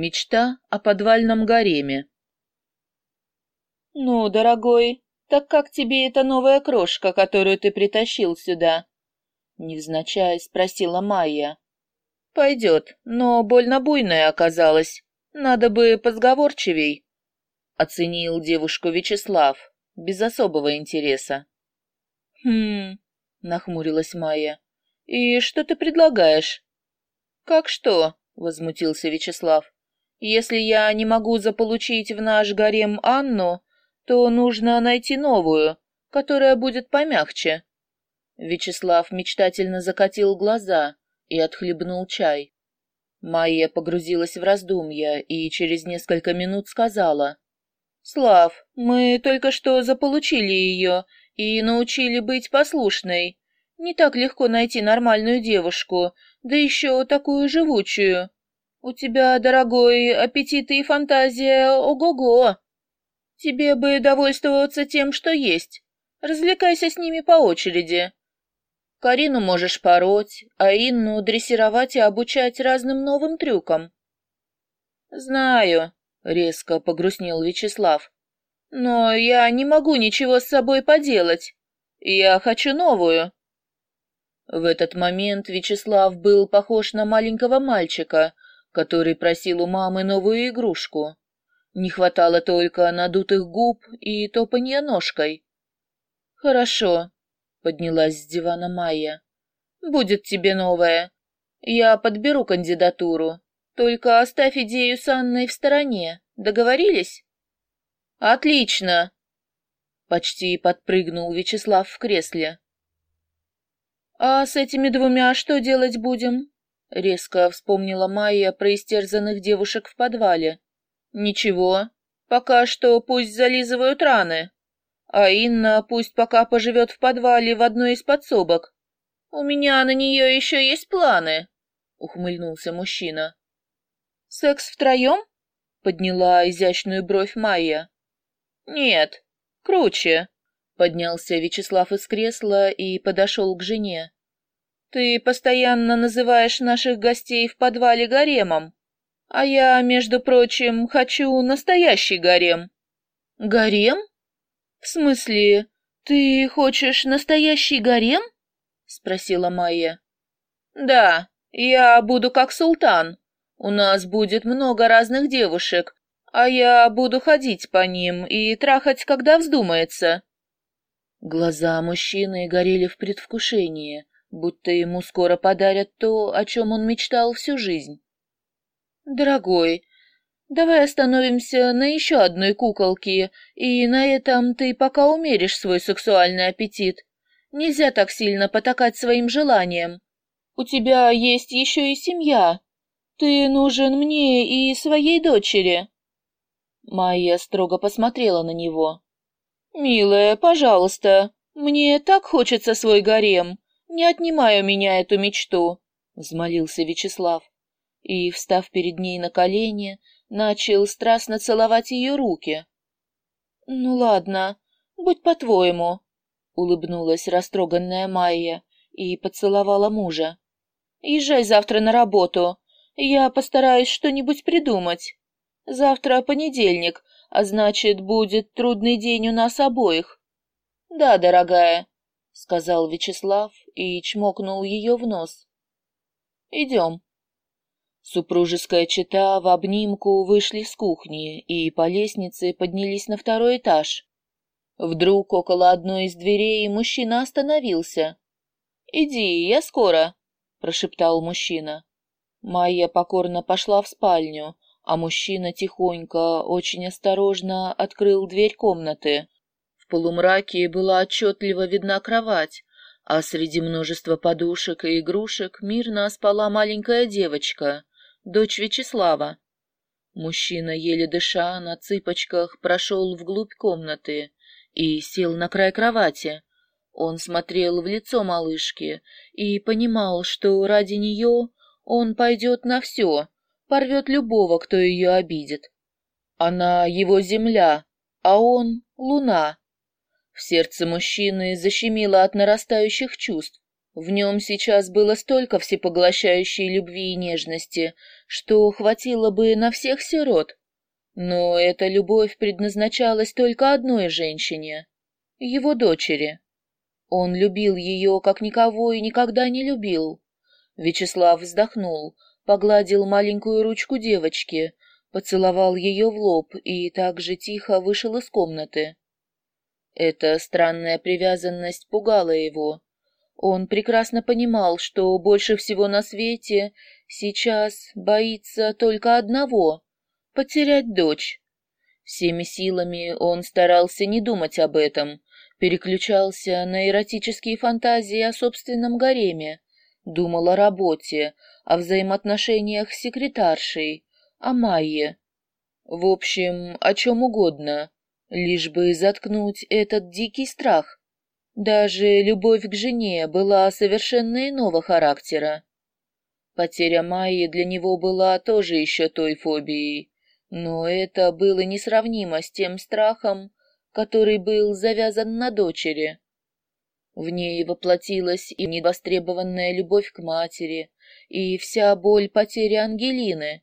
Мечта о подвальном гареме. «Ну, дорогой, так как тебе эта новая крошка, которую ты притащил сюда?» Невзначай спросила Майя. «Пойдет, но больно буйная оказалась. Надо бы позговорчивей», — оценил девушку Вячеслав, без особого интереса. «Хм...» — нахмурилась Майя. «И что ты предлагаешь?» «Как что?» — возмутился Вячеслав. «Если я не могу заполучить в наш гарем Анну, то нужно найти новую, которая будет помягче». Вячеслав мечтательно закатил глаза и отхлебнул чай. Майя погрузилась в раздумья и через несколько минут сказала. «Слав, мы только что заполучили ее и научили быть послушной. Не так легко найти нормальную девушку, да еще такую живучую. У тебя, дорогой, аппетит и фантазия ого-го. Тебе бы довольствоваться тем, что есть. Развлекайся с ними по очереди. Карину можешь пороть, а Инну дрессировать и обучать разным новым трюкам. Знаю, резко погрустнел Вячеслав. Но я не могу ничего с собой поделать. Я хочу новую. В этот момент Вячеслав был похож на маленького мальчика, который просил у мамы новую игрушку. Не хватало только надутых губ и топанья ножкой. «Хорошо», — поднялась с дивана Майя. «Будет тебе новая. Я подберу кандидатуру. Только оставь идею с Анной в стороне. Договорились?» «Отлично!» Почти подпрыгнул Вячеслав в кресле. «А с этими двумя что делать будем?» Резко вспомнила Майя про истерзанных девушек в подвале. «Ничего, пока что пусть зализывают раны, а Инна пусть пока поживет в подвале в одной из подсобок. У меня на нее еще есть планы», — ухмыльнулся мужчина. «Секс втроем?» — подняла изящную бровь Майя. «Нет, круче», Поднялся Вячеслав из кресла и подошел к жене. «Ты постоянно называешь наших гостей в подвале гаремом, а я, между прочим, хочу настоящий гарем». «Гарем? В смысле, ты хочешь настоящий гарем?» — спросила Майя. «Да, я буду как султан. У нас будет много разных девушек, а я буду ходить по ним и трахать, когда вздумается. Глаза мужчины горели в предвкушении, будто ему скоро подарят то, о чем он мечтал всю жизнь. «Дорогой, давай остановимся на еще одной куколке, и на этом ты пока умеришь свой сексуальный аппетит. Нельзя так сильно потакать своим желаниям. У тебя есть еще и семья. Ты нужен мне и своей дочери». Майя строго посмотрела на него. «Милая, пожалуйста, мне так хочется свой гарем. Не отнимай у меня эту мечту», — взмолился Вячеслав. И, встав перед ней на колени, начал страстно целовать ее руки. «Ну ладно, будь по-твоему», — улыбнулась растроганная Майя и поцеловала мужа. «Езжай завтра на работу. Я постараюсь что-нибудь придумать. Завтра понедельник, а значит, будет трудный день у нас обоих. Да, дорогая, сказал Вячеслав и чмокнул ее в нос. Идем. Супружеская чета в обнимку вышли с кухни и по лестнице поднялись на второй этаж. Вдруг около одной из дверей мужчина остановился. «Иди, я скоро», — прошептал мужчина. Майя покорно пошла в спальню, а мужчина тихонько, очень осторожно открыл дверь комнаты. В полумраке была отчетливо видна кровать, а среди множества подушек и игрушек мирно спала маленькая девочка, дочь Вячеслава. Мужчина, еле дыша, на цыпочках прошел вглубь комнаты и сел на край кровати. Он смотрел в лицо малышки и понимал, что ради нее он пойдет на все, порвет любого, кто ее обидит. Она его земля, а он — луна. В сердце мужчины защемило от нарастающих чувств. В нем сейчас было столько всепоглощающей любви и нежности, что хватило бы на всех сирот. Но эта любовь предназначалась только одной женщине — его дочери. Он любил ее, как никого и никогда не любил. Вячеслав вздохнул, погладил маленькую ручку девочки, поцеловал ее в лоб и так же тихо вышел из комнаты. Эта странная привязанность пугала его. Он прекрасно понимал, что больше всего на свете сейчас боится только одного — потерять дочь. Всеми силами он старался не думать об этом, переключался на эротические фантазии о собственном гареме, думал о работе, о взаимоотношениях с секретаршей, о Майе. В общем, о чем угодно, лишь бы заткнуть этот дикий страх. Даже любовь к жене была совершенно иного характера. Потеря Майи для него была тоже еще той фобией, но это было несравнимо с тем страхом, который был завязан на дочери. В ней воплотилась и недостребованная любовь к матери, и вся боль потери Ангелины.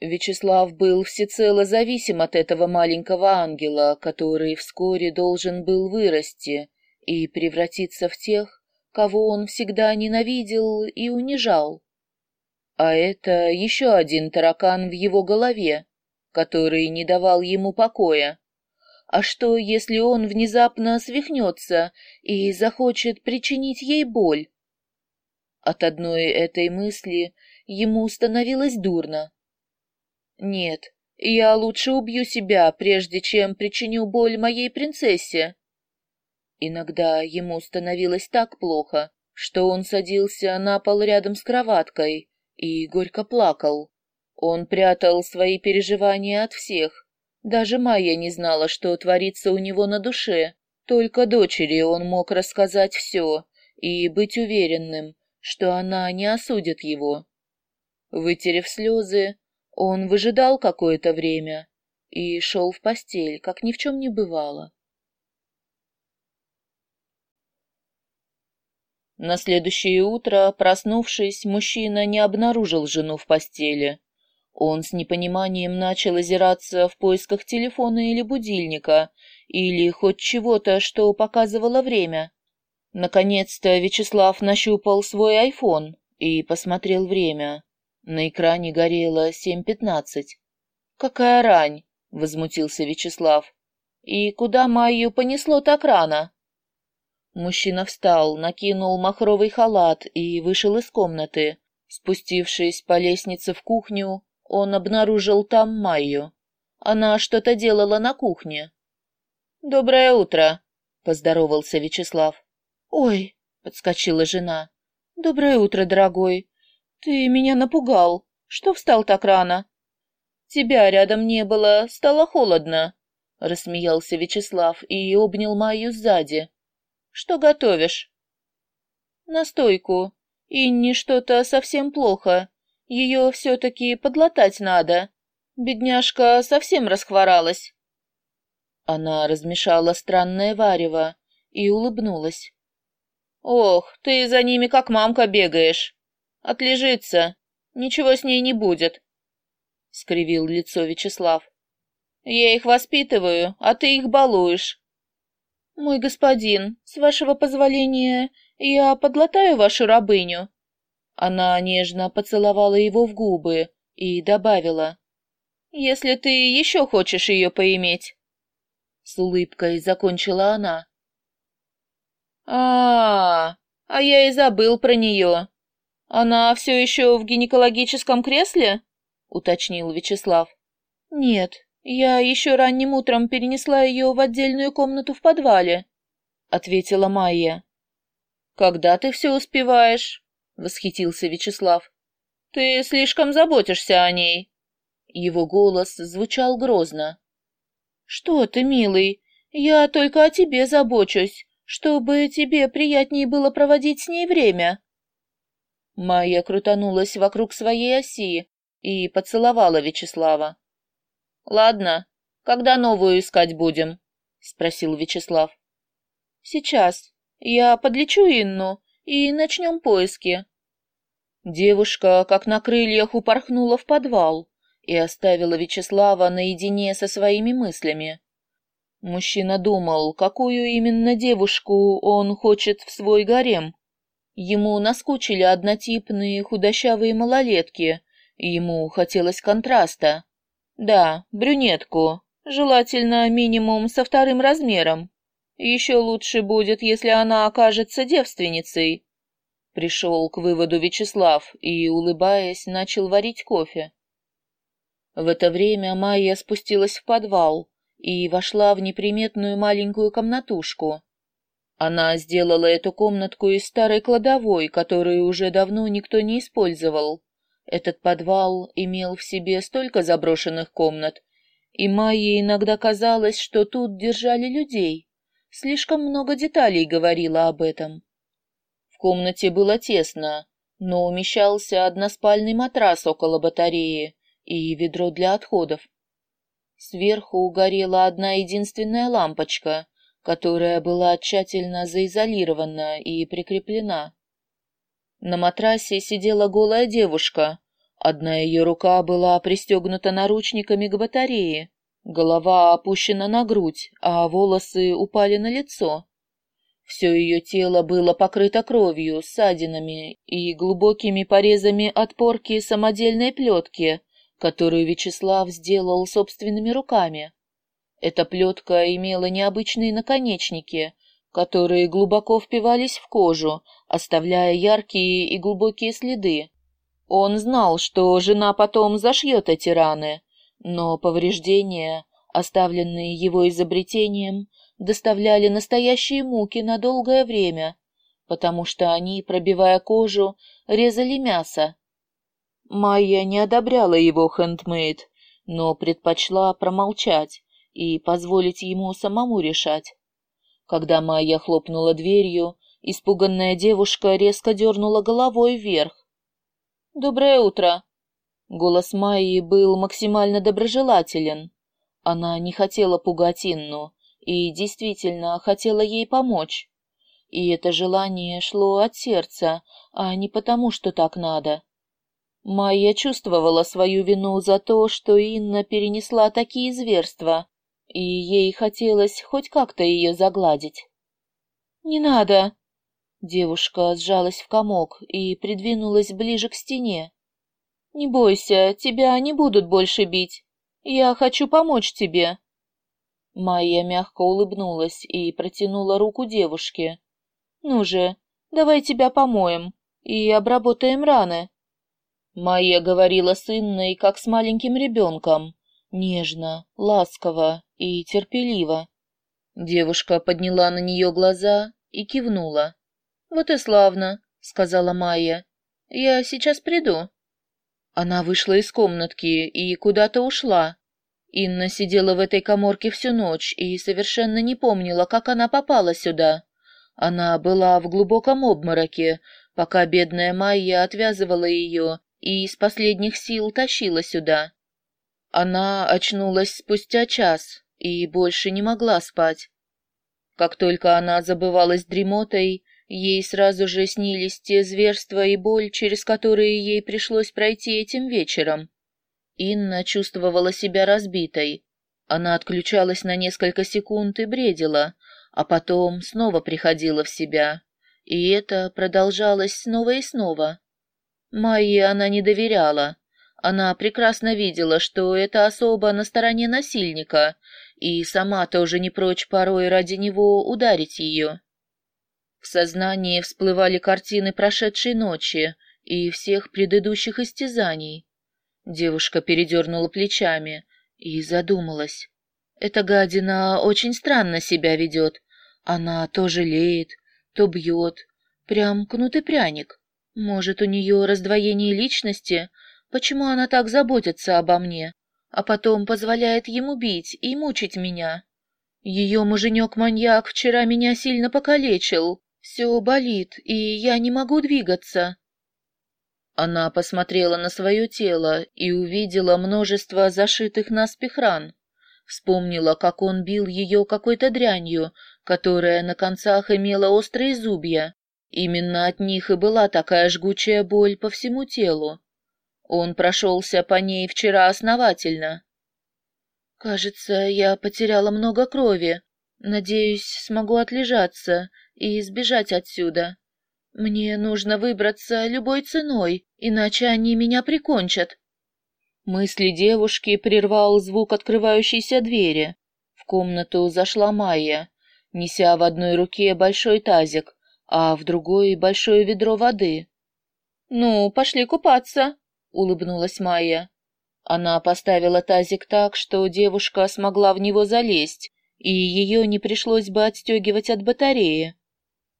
Вячеслав был всецело зависим от этого маленького ангела, который вскоре должен был вырасти и превратиться в тех, кого он всегда ненавидел и унижал. А это еще один таракан в его голове, который не давал ему покоя. А что, если он внезапно свихнется и захочет причинить ей боль? От одной этой мысли ему становилось дурно. Нет, я лучше убью себя, прежде чем причиню боль моей принцессе. Иногда ему становилось так плохо, что он садился на пол рядом с кроваткой и горько плакал. Он прятал свои переживания от всех, даже Майя не знала, что творится у него на душе. Только дочери он мог рассказать все и быть уверенным, что она не осудит его. Вытерев слезы, он выжидал какое-то время и шел в постель, как ни в чем не бывало. На следующее утро, проснувшись, мужчина не обнаружил жену в постели. Он с непониманием начал озираться в поисках телефона или будильника, или хоть чего-то, что показывало время. Наконец-то Вячеслав нащупал свой айфон и посмотрел время. На экране горело 7.15. «Какая рань!» — возмутился Вячеслав. «И куда Майю понесло так рано?» Мужчина встал, накинул махровый халат и вышел из комнаты. Спустившись по лестнице в кухню, он обнаружил там Майю. Она что-то делала на кухне. «Доброе утро», — поздоровался Вячеслав. «Ой», — подскочила жена. «Доброе утро, дорогой. Ты меня напугал. Что встал так рано?» «Тебя рядом не было, стало холодно», — рассмеялся Вячеслав и обнял Майю сзади. «Что готовишь?» «Настойку. Инне что-то совсем плохо. Ее все-таки подлатать надо. Бедняжка совсем расхворалась. Она размешала странное варево и улыбнулась. «Ох, ты за ними как мамка бегаешь. Отлежится. Ничего с ней не будет», — скривил лицо Вячеслав. «Я их воспитываю, а ты их балуешь». «Мой господин, с вашего позволения, я подлатаю вашу рабыню», она нежно поцеловала его в губы и добавила. «Если ты еще хочешь ее поиметь». С улыбкой закончила она. а, -а, -а, а я и забыл про нее. Она все еще в гинекологическом кресле?» — уточнил Вячеслав. «Нет, я еще ранним утром перенесла ее в отдельную комнату в подвале», — ответила Майя. «Когда ты все успеваешь?» восхитился Вячеслав. Ты слишком заботишься о ней. Его голос звучал грозно. Что ты, милый? Я только о тебе забочусь, чтобы тебе приятнее было проводить с ней время. Майя крутанулась вокруг своей оси и поцеловала Вячеслава. Ладно, когда новую искать будем? спросил Вячеслав. Сейчас. Я подлечу Инну и начнем поиски». Девушка, как на крыльях, упорхнула в подвал и оставила Вячеслава наедине со своими мыслями. Мужчина думал, какую именно девушку он хочет в свой гарем. Ему наскучили однотипные худощавые малолетки, ему хотелось контраста. Да, брюнетку, желательно минимум со вторым размером. Еще лучше будет, если она окажется девственницей. Пришел к выводу Вячеслав и, улыбаясь, начал варить кофе. В это время Майя спустилась в подвал и вошла в неприметную маленькую комнатушку. Она сделала эту комнатку из старой кладовой, которую уже давно никто не использовал. Этот подвал имел в себе столько заброшенных комнат, и Майе иногда казалось, что тут держали людей. Слишком много деталей говорило об этом. В комнате было тесно, но умещался односпальный матрас около батареи и ведро для отходов. Сверху горела одна единственная лампочка, которая была тщательно заизолирована и прикреплена. На матрасе сидела голая девушка. Одна ее рука была пристегнута наручниками к батарее, голова опущена на грудь, а волосы упали на лицо. Все ее тело было покрыто кровью, ссадинами и глубокими порезами от порки самодельной плетки, которую Вячеслав сделал собственными руками. Эта плетка имела необычные наконечники, которые глубоко впивались в кожу, оставляя яркие и глубокие следы. Он знал, что жена потом зашьет эти раны, но повреждения, оставленные его изобретением, доставляли настоящие муки на долгое время, потому что они, пробивая кожу, резали мясо. Майя не одобряла его хендмейд, но предпочла промолчать и позволить ему самому решать. Когда Майя хлопнула дверью, испуганная девушка резко дернула головой вверх. «Доброе утро!» Голос Майи был максимально доброжелателен. Она не хотела пугать Инну, и действительно хотела ей помочь. И это желание шло от сердца, а не потому, что так надо. Майя чувствовала свою вину за то, что Инна перенесла такие зверства, и ей хотелось хоть как-то ее загладить. «Не надо!» Девушка сжалась в комок и придвинулась ближе к стене. «Не бойся, тебя не будут больше бить. Я хочу помочь тебе. Майя мягко улыбнулась и протянула руку девушке. «Ну же, давай тебя помоем и обработаем раны». Майя говорила с Инной, как с маленьким ребенком, нежно, ласково и терпеливо. Девушка подняла на нее глаза и кивнула. «Вот и славно», — сказала Майя. «Я сейчас приду». Она вышла из комнатки и куда-то ушла, Инна сидела в этой коморке всю ночь и совершенно не помнила, как она попала сюда. Она была в глубоком обмороке, пока бедная Майя отвязывала ее и из последних сил тащила сюда. Она очнулась спустя час и больше не могла спать. Как только она забывалась дремотой, ей сразу же снились те зверства и боль, через которые ей пришлось пройти этим вечером. Инна чувствовала себя разбитой. Она отключалась на несколько секунд и бредила, а потом снова приходила в себя. И это продолжалось снова и снова. Майе она не доверяла. Она прекрасно видела, что это особа на стороне насильника, и сама тоже не прочь порой ради него ударить ее. В сознании всплывали картины прошедшей ночи и всех предыдущих истязаний. Девушка передернула плечами и задумалась. Эта гадина очень странно себя ведет. Она то жалеет, то бьет. Прям кнут и пряник. Может, у нее раздвоение личности? Почему она так заботится обо мне? А потом позволяет ему бить и мучить меня? Ее муженек-маньяк вчера меня сильно покалечил. Все болит, и я не могу двигаться. Она посмотрела на свое тело и увидела множество зашитых наспех ран. Вспомнила, как он бил ее какой-то дрянью, которая на концах имела острые зубья. Именно от них и была такая жгучая боль по всему телу. Он прошелся по ней вчера основательно. «Кажется, я потеряла много крови. Надеюсь, смогу отлежаться и сбежать отсюда. Мне нужно выбраться любой ценой, иначе они меня прикончат». Мысли девушки прервал звук открывающейся двери. В комнату зашла Майя, неся в одной руке большой тазик, а в другой большое ведро воды. «Ну, пошли купаться», — улыбнулась Майя. Она поставила тазик так, что девушка смогла в него залезть, и ее не пришлось бы отстегивать от батареи.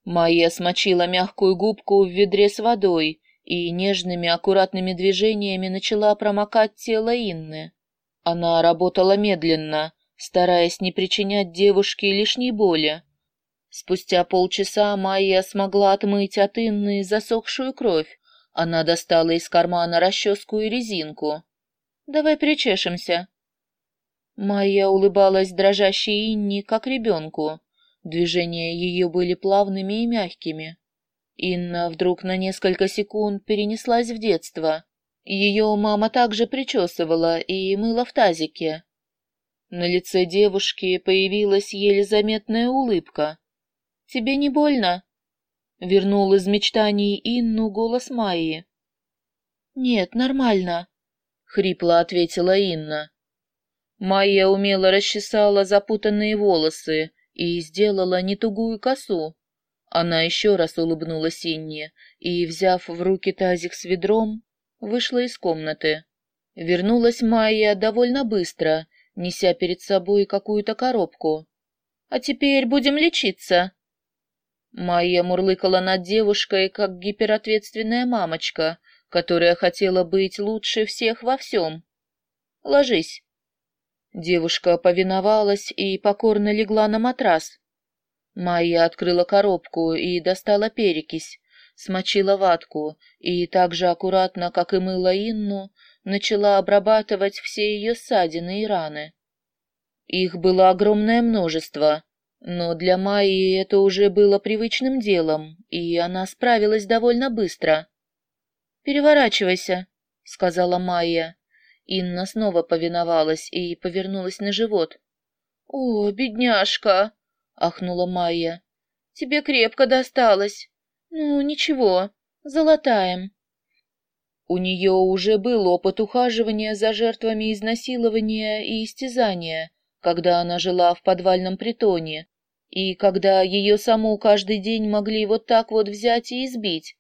Майя смочила мягкую губку в ведре с водой и нежными аккуратными движениями начала промокать тело Инны. Она работала медленно, стараясь не причинять девушке лишней боли. Спустя полчаса Майя смогла отмыть от Инны засохшую кровь. Она достала из кармана расческу и резинку. «Давай причешемся». Майя улыбалась дрожащей Инне, как ребенку. Движения ее были плавными и мягкими. Инна вдруг на несколько секунд перенеслась в детство. Ее мама также причесывала и мыла в тазике. На лице девушки появилась еле заметная улыбка. «Тебе не больно?» Вернул из мечтаний Инну голос Майи. «Нет, нормально», — хрипло ответила Инна. Майя умело расчесала запутанные волосы и сделала нетугую косу. Она еще раз улыбнулась Инне и, взяв в руки тазик с ведром, вышла из комнаты. Вернулась Майя довольно быстро, неся перед собой какую-то коробку. «А теперь будем лечиться!» Майя мурлыкала над девушкой, как гиперответственная мамочка, которая хотела быть лучше всех во всем. «Ложись!» Девушка повиновалась и покорно легла на матрас. Майя открыла коробку и достала перекись, смочила ватку и так же аккуратно, как и мыла Инну, начала обрабатывать все ее ссадины и раны. Их было огромное множество, но для Майи это уже было привычным делом, и она справилась довольно быстро. «Переворачивайся», — сказала Майя. Инна снова повиновалась и повернулась на живот. «О, бедняжка!» ахнула Майя. Тебе крепко досталось. Ну, ничего, золотаем. У нее уже был опыт ухаживания за жертвами изнасилования и истязания, когда она жила в подвальном притоне, и когда ее саму каждый день могли вот так вот взять и избить.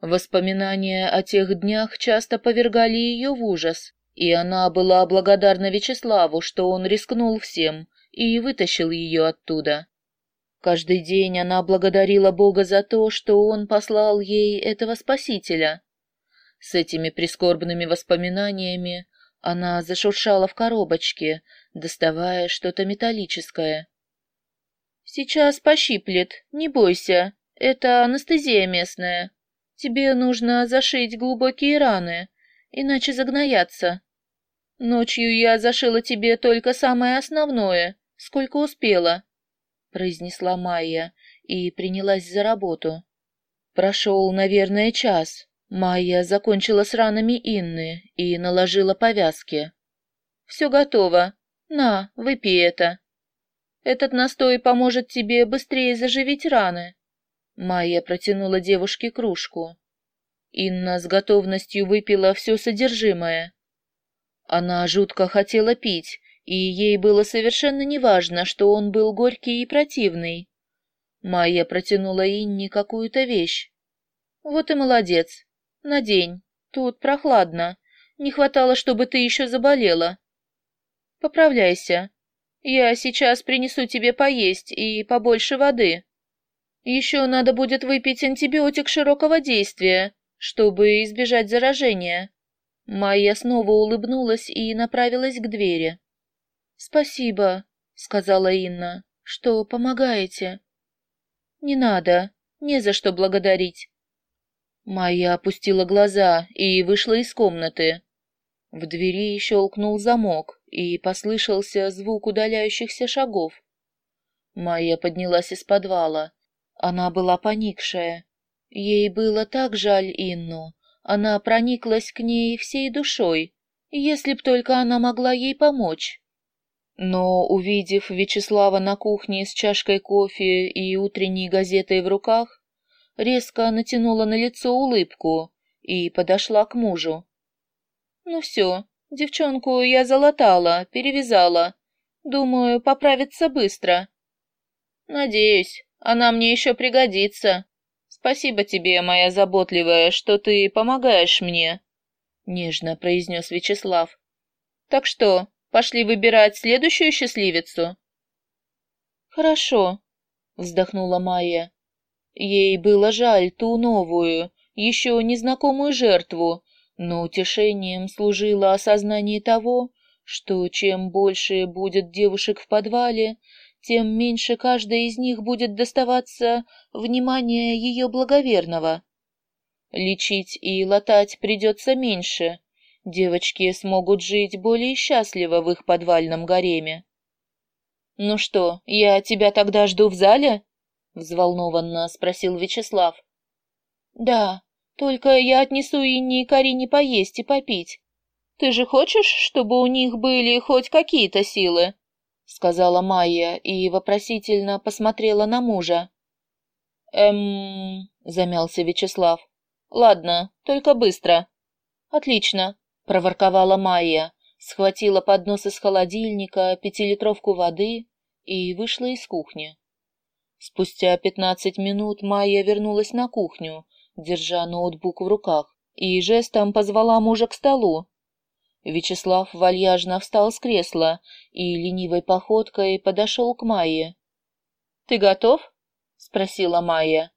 Воспоминания о тех днях часто повергали ее в ужас, и она была благодарна Вячеславу, что он рискнул всем и вытащил ее оттуда. Каждый день она благодарила Бога за то, что он послал ей этого спасителя. С этими прискорбными воспоминаниями она зашуршала в коробочке, доставая что-то металлическое. «Сейчас пощиплет, не бойся, это анестезия местная. Тебе нужно зашить глубокие раны, иначе загноятся. Ночью я зашила тебе только самое основное, сколько успела», — произнесла Майя и принялась за работу. Прошел, наверное, час. Майя закончила с ранами Инны и наложила повязки. «Все готово. На, выпей это. Этот настой поможет тебе быстрее заживить раны». Майя протянула девушке кружку. Инна с готовностью выпила все содержимое. Она жутко хотела пить и ей было совершенно неважно, что он был горький и противный. Майя протянула Инне какую-то вещь. «Вот и молодец. Надень. Тут прохладно. Не хватало, чтобы ты еще заболела. Поправляйся. Я сейчас принесу тебе поесть и побольше воды. Еще надо будет выпить антибиотик широкого действия, чтобы избежать заражения». Майя снова улыбнулась и направилась к двери. «Спасибо», — сказала Инна, — «что помогаете». «Не надо, не за что благодарить». Майя опустила глаза и вышла из комнаты. В двери щелкнул замок, и послышался звук удаляющихся шагов. Майя поднялась из подвала. Она была поникшая. Ей было так жаль Инну. Она прониклась к ней всей душой, если б только она могла ей помочь. Но, увидев Вячеслава на кухне с чашкой кофе и утренней газетой в руках, резко натянула на лицо улыбку и подошла к мужу. «Ну все, девчонку я залатала, перевязала. Думаю, поправится быстро». «Надеюсь, она мне еще пригодится. Спасибо тебе, моя заботливая, что ты помогаешь мне», — нежно произнес Вячеслав. «Так что, пошли выбирать следующую счастливицу?» «Хорошо», — вздохнула Майя. Ей было жаль ту новую, еще незнакомую жертву, но утешением служило осознание того, что чем больше будет девушек в подвале, тем меньше каждой из них будет доставаться внимания ее благоверного. Лечить и латать придется меньше. Девочки смогут жить более счастливо в их подвальном гареме. «Ну что, я тебя тогда жду в зале?» — взволнованно спросил Вячеслав. «Да, только я отнесу Инне и Карине поесть и попить. Ты же хочешь, чтобы у них были хоть какие-то силы?» сказала Майя и вопросительно посмотрела на мужа. Эм, замялся Вячеслав. Ладно, только быстро. Отлично, проворковала Майя, схватила поднос из холодильника, пятилитровку воды и вышла из кухни. Спустя пятнадцать минут Майя вернулась на кухню, держа ноутбук в руках, и жестом позвала мужа к столу, Вячеслав вальяжно встал с кресла и ленивой походкой подошел к Майе. «Ты готов?» — спросила Майя.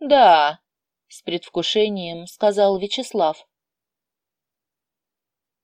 «Да», — с предвкушением сказал Вячеслав.